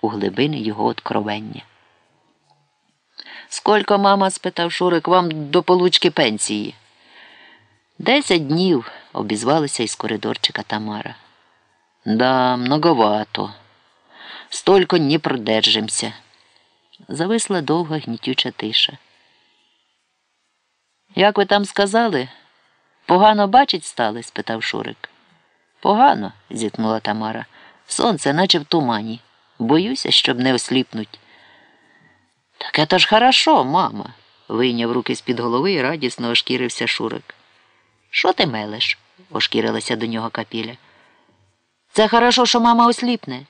у глибини його откровення. Сколько, мама? спитав Шурик, вам до получки пенсії? Десять днів, обізвалася із коридорчика Тамара. Да, многовато. Столько не продержимся. Зависла довга гнітюча тиша. Як ви там сказали? Погано бачить стали? спитав Шурик. Погано, зіткнула Тамара. Сонце, наче в тумані. Боюся, щоб не осліпнуть. Так это ж хорошо, мама, вийняв руки з-під голови і радісно ошкірився Шурик. Що ти мелеш? ошкірилася до нього капіля. Це хорошо, що мама осліпне.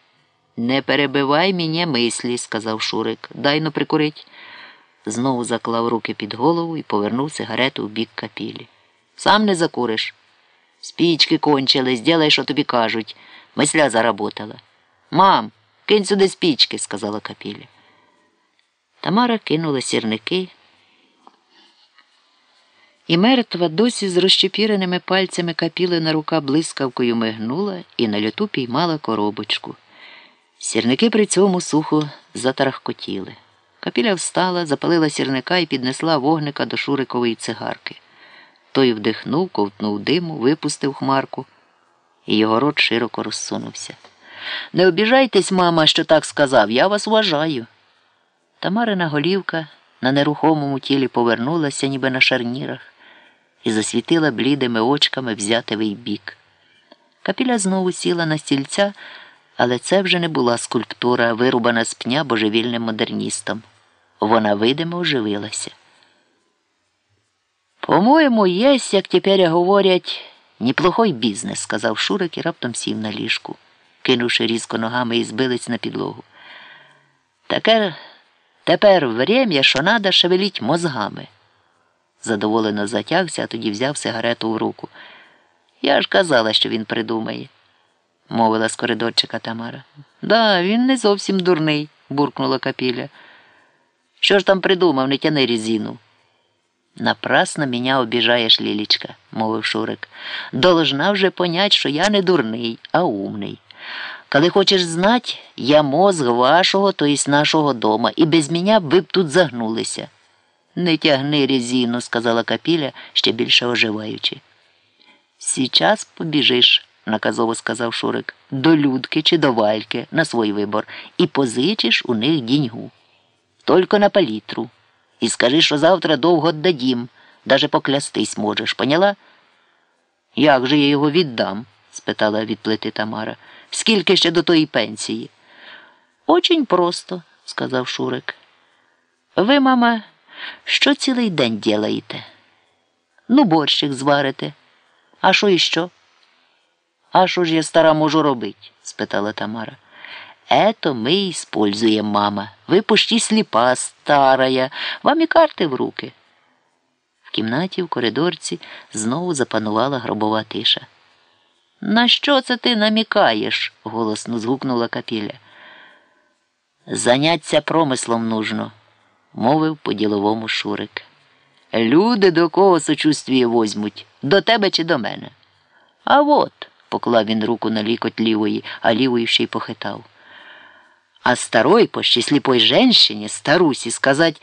Не перебивай мені мислі, сказав Шурик. Дай но прикурить. Знову заклав руки під голову і повернув сигарету в бік капілі. Сам не закуриш. Спічки кончились, ділай, що тобі кажуть. Мисля заработала. Мам, кинь сюди спічки, сказала капіля. Тамара кинула сірники. І мертва досі з розчепіреними пальцями капіли на рука блискавкою мигнула і на люту піймала коробочку. Сірники при цьому сухо затарахкотіли. Капіля встала, запалила сірника і піднесла вогника до шурикової цигарки. Той вдихнув, ковтнув диму, випустив хмарку, і його рот широко розсунувся. Не обіжайтесь, мама, що так сказав, я вас вважаю. Тамарина голівка на нерухомому тілі повернулася, ніби на шарнірах, і засвітила блідими очками взятивий бік. Капіля знову сіла на стільця, але це вже не була скульптура, вирубана з пня божевільним модерністом. Вона видимо оживилася. По-моєму, єсть, як тепер говорять, неплохой бізнес, сказав Шурик і раптом сів на ліжку, кинувши різко ногами і збилиць на підлогу. Таке тепер время, що надо шевеліть мозгами. Задоволено затягся, а тоді взяв сигарету в руку. Я ж казала, що він придумає, мовила з коридорчика Тамара. Да, він не зовсім дурний, буркнула капіля. Що ж там придумав, не тяни резину. Напрасно меня обіжаєш, Лілічка, мовив Шурик. Должна вже понять, що я не дурний, а умний. Коли хочеш знать, я мозг вашого, то єсть нашого дома, і без мене ви б тут загнулися. Не тягни резину, сказала капіля, ще більше оживаючи. Сейчас побіжиш, наказово сказав Шурик, до Людки чи до Вальки на свій вибор, і позичиш у них діньгу. Тільки на палітру. І скажи, що завтра довго дадім, даже поклястись можеш, поняла? Як же я його віддам? спитала від плити Тамара. Скільки ще до тої пенсії? Очень просто, сказав Шурик. Ви, мама, що цілий день ділаєте? Ну, борщик зварите. А що іще? А що ж я стара можу робити? спитала Тамара. Это мы используем, мама. Вы почти сліпа, старая. Вам і карти в руки. В кімнаті, в коридорці, знову запанувала гробова тиша. На що це ти намікаєш? голосно згукнула капіля. Заняться промислом нужно, мовив по діловому Шурик. Люди до кого сочувствіє возьмуть, до тебе чи до мене? А от, поклав він руку на лікоть лівої, а лівою ще й похитав. А старой, почти сліпой женщині, старусі, сказать,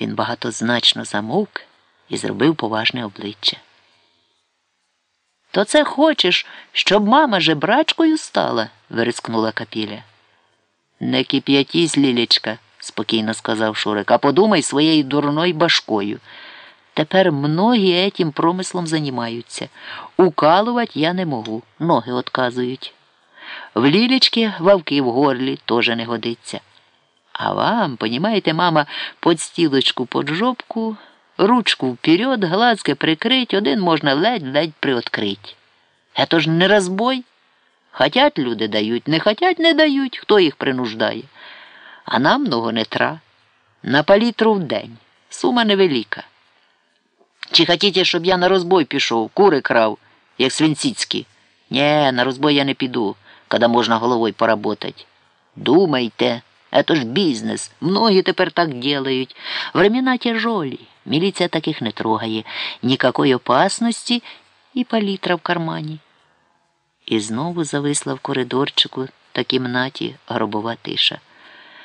він багатозначно замовк і зробив поважне обличчя. То це хочеш, щоб мама жебрачкою стала? вирискнула капіля. Не кип'ятісь, Лілічка, спокійно сказав Шурик, а подумай своєю дурною башкою. Тепер многі этим промислом займаються. Укалувати я не можу, ноги отказують. В лілічки вавки в горлі теж не годиться. А вам, понімаєте, мама, подстілочку под жопку, ручку вперед, глазки прикрить, один можна ледь-ледь приоткрить. Это ж не розбой. Хотять люди дають, не хотять не дають, хто їх принуждає. А нам много не тра. На палітру в день. Сума невелика. Чи хотіте, щоб я на розбой пішов, кури крав, як свинціцькі? Нє, на розбой я не піду когда можно головой поработать. Думайте, это ж бизнес. Многие теперь так делают. Времена тяжелые. Милиция таких не трогає. Никакой опасності і палітра в кармані. І знову зависла в коридорчику та кімнаті гробова тиша.